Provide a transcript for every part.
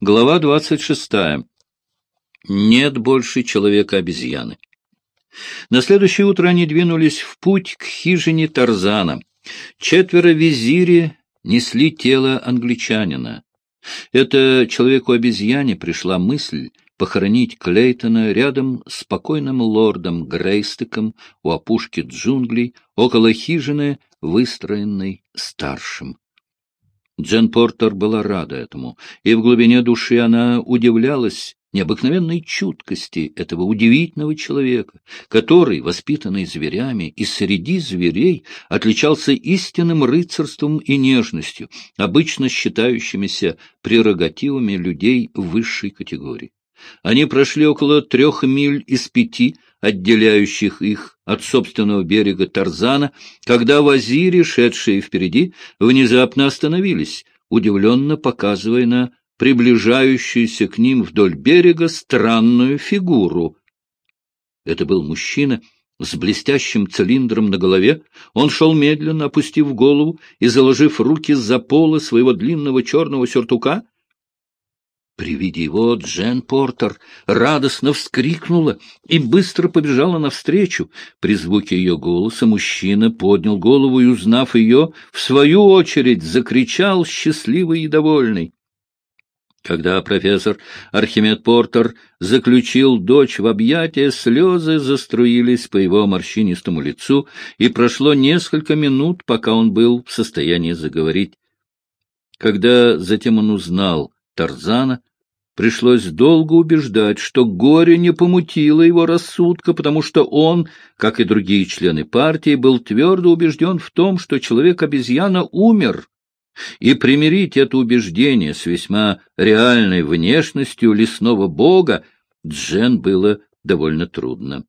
Глава двадцать шестая. Нет больше человека-обезьяны. На следующее утро они двинулись в путь к хижине Тарзана. Четверо визири несли тело англичанина. Это человеку-обезьяне пришла мысль похоронить Клейтона рядом с покойным лордом Грейстеком у опушки джунглей, около хижины, выстроенной старшим. Джен Портер была рада этому, и в глубине души она удивлялась необыкновенной чуткости этого удивительного человека, который, воспитанный зверями и среди зверей, отличался истинным рыцарством и нежностью, обычно считающимися прерогативами людей высшей категории. Они прошли около трех миль из пяти, отделяющих их от собственного берега Тарзана, когда вазири, шедшие впереди, внезапно остановились, удивленно показывая на приближающуюся к ним вдоль берега странную фигуру. Это был мужчина с блестящим цилиндром на голове. Он шел медленно, опустив голову и заложив руки за полы своего длинного черного сюртука — при виде его Джен Портер радостно вскрикнула и быстро побежала навстречу. При звуке ее голоса мужчина поднял голову и, узнав ее, в свою очередь закричал счастливый и довольный. Когда профессор Архимед Портер заключил дочь в объятия, слезы заструились по его морщинистому лицу, и прошло несколько минут, пока он был в состоянии заговорить. Когда затем он узнал Тарзана, пришлось долго убеждать, что горе не помутило его рассудка, потому что он, как и другие члены партии, был твердо убежден в том, что человек-обезьяна умер, и примирить это убеждение с весьма реальной внешностью лесного бога Джен было довольно трудно.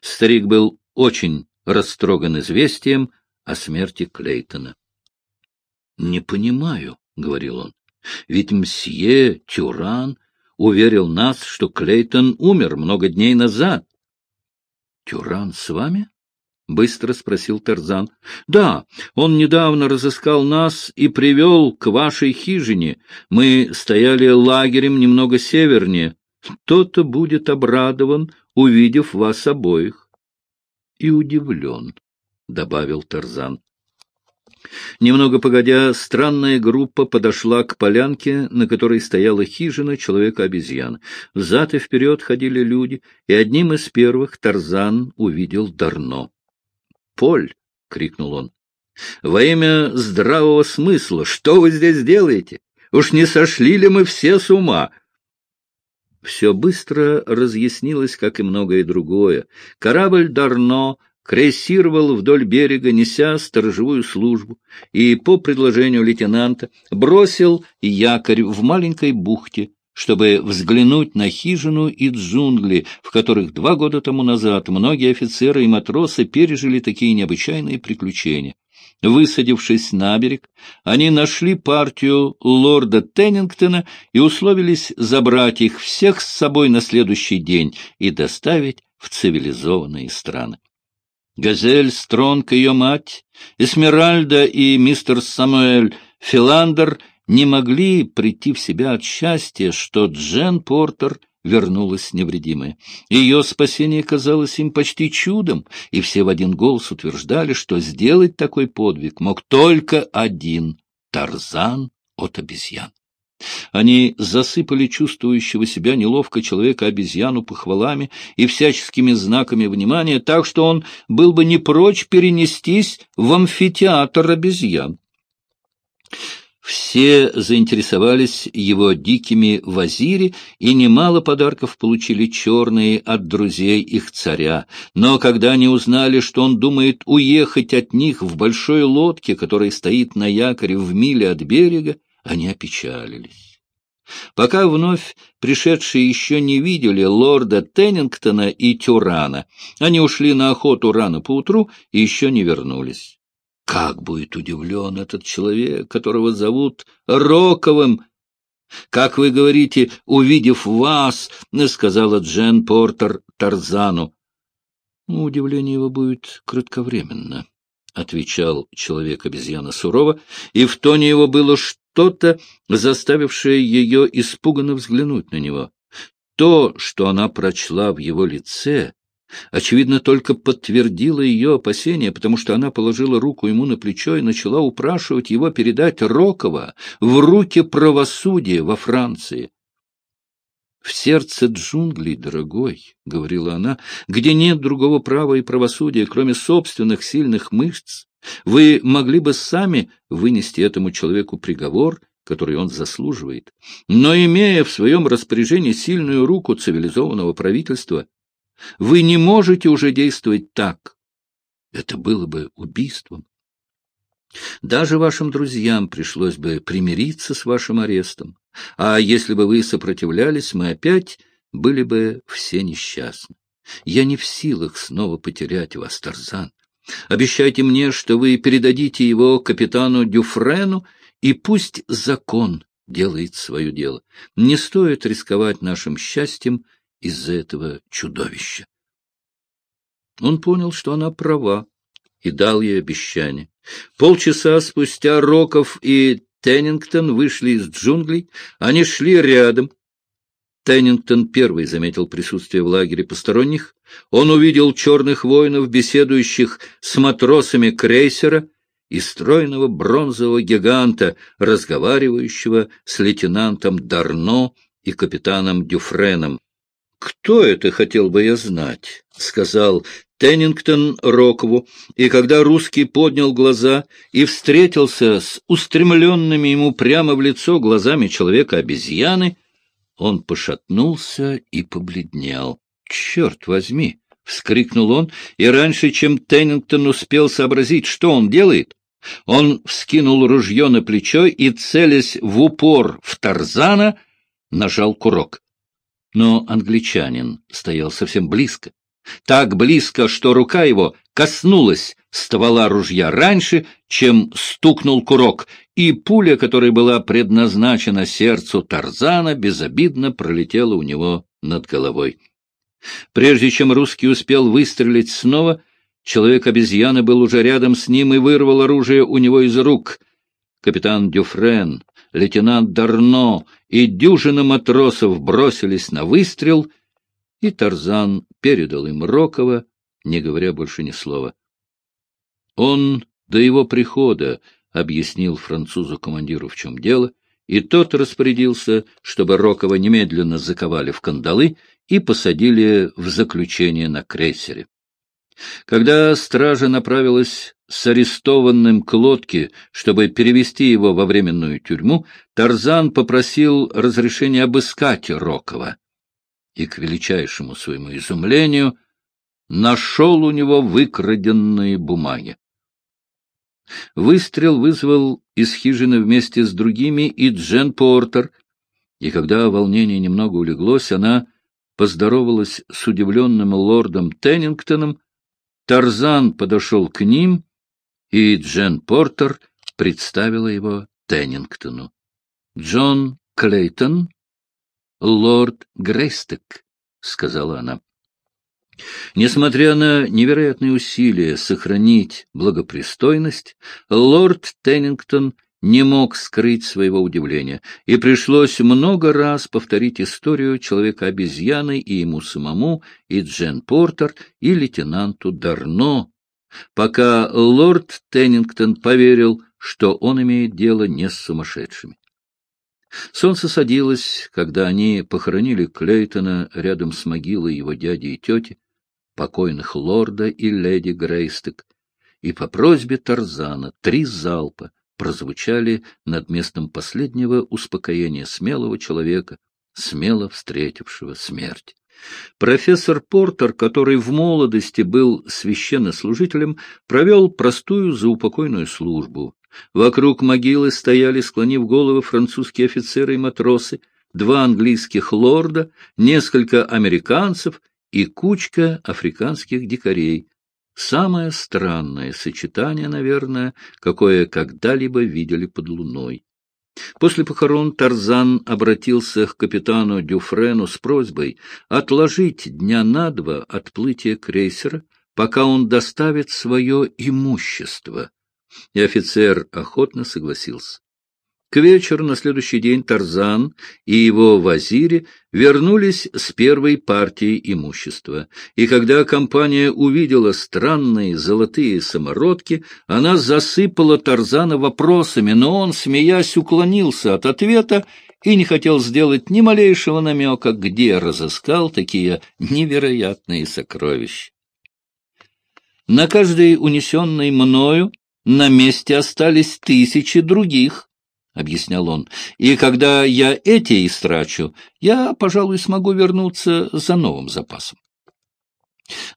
Старик был очень растроган известием о смерти Клейтона. — Не понимаю, — говорил он. Ведь мсье Тюран уверил нас, что Клейтон умер много дней назад. — Тюран с вами? — быстро спросил Тарзан. — Да, он недавно разыскал нас и привел к вашей хижине. Мы стояли лагерем немного севернее. Кто-то будет обрадован, увидев вас обоих. — И удивлен, — добавил Тарзан. Немного погодя, странная группа подошла к полянке, на которой стояла хижина человека-обезьян. Взад и вперед ходили люди, и одним из первых Тарзан увидел Дарно. «Поль!» — крикнул он. «Во имя здравого смысла, что вы здесь делаете? Уж не сошли ли мы все с ума?» Все быстро разъяснилось, как и многое другое. Корабль Дарно крейсировал вдоль берега, неся сторожевую службу, и по предложению лейтенанта бросил якорь в маленькой бухте, чтобы взглянуть на хижину и джунгли, в которых два года тому назад многие офицеры и матросы пережили такие необычайные приключения. Высадившись на берег, они нашли партию лорда Теннингтона и условились забрать их всех с собой на следующий день и доставить в цивилизованные страны. Газель Стронг, ее мать, Эсмеральда и мистер Самуэль Филандер не могли прийти в себя от счастья, что Джен Портер вернулась невредимая. Ее спасение казалось им почти чудом, и все в один голос утверждали, что сделать такой подвиг мог только один — Тарзан от обезьян. Они засыпали чувствующего себя неловко человека-обезьяну похвалами и всяческими знаками внимания, так что он был бы не прочь перенестись в амфитеатр обезьян. Все заинтересовались его дикими вазири, и немало подарков получили черные от друзей их царя. Но когда они узнали, что он думает уехать от них в большой лодке, которая стоит на якоре в миле от берега, они опечалились. Пока вновь пришедшие еще не видели лорда Теннингтона и Тюрана, они ушли на охоту рано поутру и еще не вернулись. Как будет удивлен этот человек, которого зовут Роковым, «Как вы говорите, увидев вас», — сказала Джен Портер Тарзану. «Удивление его будет кратковременно», — отвечал человек-обезьяна сурово, и в тоне его было что-то, заставившее ее испуганно взглянуть на него. То, что она прочла в его лице, очевидно, только подтвердило ее опасения, потому что она положила руку ему на плечо и начала упрашивать его передать Рокова в руки правосудия во Франции. «В сердце джунглей, дорогой», — говорила она, — «где нет другого права и правосудия, кроме собственных сильных мышц, вы могли бы сами вынести этому человеку приговор, который он заслуживает. Но, имея в своем распоряжении сильную руку цивилизованного правительства, вы не можете уже действовать так. Это было бы убийством. Даже вашим друзьям пришлось бы примириться с вашим арестом. А если бы вы сопротивлялись, мы опять были бы все несчастны. Я не в силах снова потерять вас, Тарзан. Обещайте мне, что вы передадите его капитану Дюфрену, и пусть закон делает свое дело. Не стоит рисковать нашим счастьем из-за этого чудовища. Он понял, что она права, и дал ей обещание. Полчаса спустя Роков и Теннингтон вышли из джунглей, они шли рядом. Теннингтон первый заметил присутствие в лагере посторонних. Он увидел черных воинов, беседующих с матросами крейсера, и стройного бронзового гиганта, разговаривающего с лейтенантом Дарно и капитаном Дюфреном. «Кто это, хотел бы я знать?» — сказал Теннингтон Рокову, и когда русский поднял глаза и встретился с устремленными ему прямо в лицо глазами человека-обезьяны, он пошатнулся и побледнел. «Черт возьми!» — вскрикнул он, и раньше, чем Теннингтон успел сообразить, что он делает, он вскинул ружье на плечо и, целясь в упор в Тарзана, нажал курок. Но англичанин стоял совсем близко так близко, что рука его коснулась ствола ружья раньше, чем стукнул курок, и пуля, которая была предназначена сердцу Тарзана, безобидно пролетела у него над головой. Прежде чем русский успел выстрелить снова, человек-обезьяна был уже рядом с ним и вырвал оружие у него из рук. Капитан Дюфрен, лейтенант Дарно и дюжина матросов бросились на выстрел — и Тарзан передал им Рокова, не говоря больше ни слова. Он до его прихода объяснил французу-командиру, в чем дело, и тот распорядился, чтобы Рокова немедленно заковали в кандалы и посадили в заключение на крейсере. Когда стража направилась с арестованным к лодке, чтобы перевести его во временную тюрьму, Тарзан попросил разрешения обыскать Рокова и, к величайшему своему изумлению, нашел у него выкраденные бумаги. Выстрел вызвал из хижины вместе с другими и Джен Портер, и когда волнение немного улеглось, она поздоровалась с удивленным лордом Теннингтоном, Тарзан подошел к ним, и Джен Портер представила его Теннингтону. Джон Клейтон лорд Грейстек, — сказала она. Несмотря на невероятные усилия сохранить благопристойность, лорд Теннингтон не мог скрыть своего удивления, и пришлось много раз повторить историю человека-обезьяны и ему самому, и Джен Портер, и лейтенанту Дарно, пока лорд Теннингтон поверил, что он имеет дело не с сумасшедшими. Солнце садилось, когда они похоронили Клейтона рядом с могилой его дяди и тети, покойных лорда и леди Грейстек, и по просьбе Тарзана три залпа прозвучали над местом последнего успокоения смелого человека, смело встретившего смерть. Профессор Портер, который в молодости был священнослужителем, провел простую заупокойную службу, Вокруг могилы стояли, склонив головы, французские офицеры и матросы, два английских лорда, несколько американцев и кучка африканских дикарей. Самое странное сочетание, наверное, какое когда-либо видели под луной. После похорон Тарзан обратился к капитану Дюфрену с просьбой отложить дня на два отплытие крейсера, пока он доставит свое имущество. И офицер охотно согласился. К вечеру на следующий день Тарзан и его вазири вернулись с первой партией имущества, и когда компания увидела странные золотые самородки, она засыпала Тарзана вопросами, но он, смеясь, уклонился от ответа и не хотел сделать ни малейшего намека, где разыскал такие невероятные сокровища. На каждой унесенной мною на месте остались тысячи других, — объяснял он, — и когда я эти истрачу, я, пожалуй, смогу вернуться за новым запасом.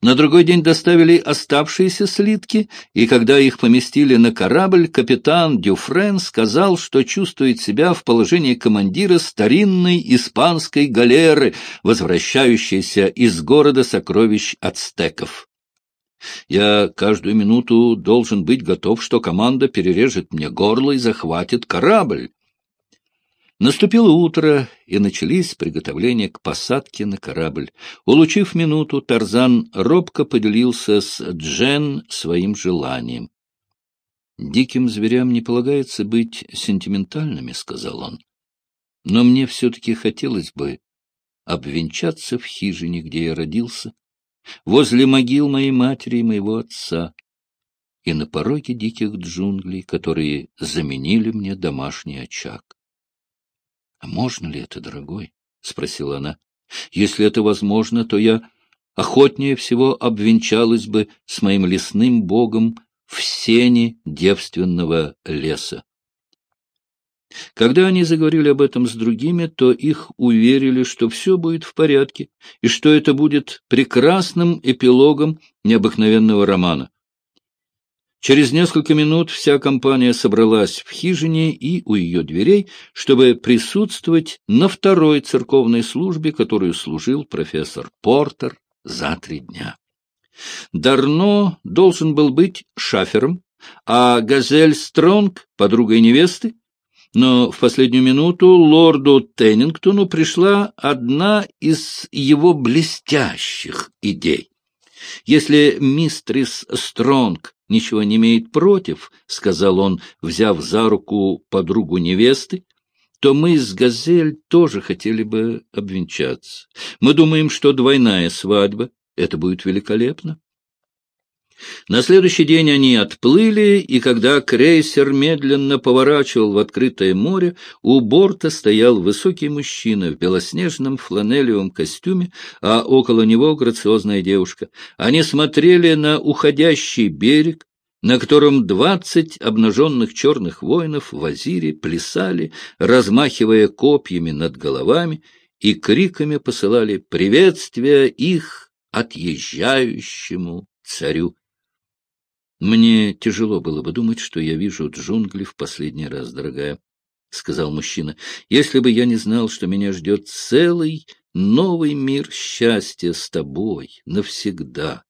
На другой день доставили оставшиеся слитки, и когда их поместили на корабль, капитан Дюфрен сказал, что чувствует себя в положении командира старинной испанской галеры, возвращающейся из города сокровищ ацтеков. Я каждую минуту должен быть готов, что команда перережет мне горло и захватит корабль. Наступило утро, и начались приготовления к посадке на корабль. Улучив минуту, Тарзан робко поделился с Джен своим желанием. «Диким зверям не полагается быть сентиментальными», — сказал он. «Но мне все-таки хотелось бы обвенчаться в хижине, где я родился, возле могил моей матери и моего отца, и на пороге диких джунглей, которые заменили мне домашний очаг. — А можно ли это, дорогой? — спросила она. — Если это возможно, то я охотнее всего обвенчалась бы с моим лесным богом в сене девственного леса. Когда они заговорили об этом с другими, то их уверили, что все будет в порядке, и что это будет прекрасным эпилогом необыкновенного романа. Через несколько минут вся компания собралась в хижине и у ее дверей, чтобы присутствовать на второй церковной службе, которую служил профессор Портер за три дня. Дарно должен был быть шафером, а Газель Стронг — подругой невесты, но в последнюю минуту лорду Теннингтону пришла одна из его блестящих идей. «Если мистрис Стронг ничего не имеет против, — сказал он, взяв за руку подругу невесты, — то мы с Газель тоже хотели бы обвенчаться. Мы думаем, что двойная свадьба — это будет великолепно. На следующий день они отплыли, и когда крейсер медленно поворачивал в открытое море, у борта стоял высокий мужчина в белоснежном фланелевом костюме, а около него грациозная девушка. Они смотрели на уходящий берег, на котором двадцать обнаженных черных воинов в Азире плясали, размахивая копьями над головами, и криками посылали приветствия их отъезжающему царю. Мне тяжело было бы думать, что я вижу джунгли в последний раз, дорогая, — сказал мужчина. — Если бы я не знал, что меня ждет целый новый мир счастья с тобой навсегда.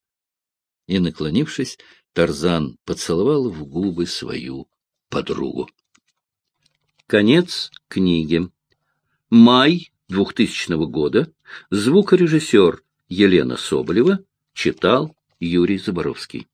И, наклонившись, Тарзан поцеловал в губы свою подругу. Конец книги. Май 2000 года. Звукорежиссер Елена Соболева читал Юрий Заборовский.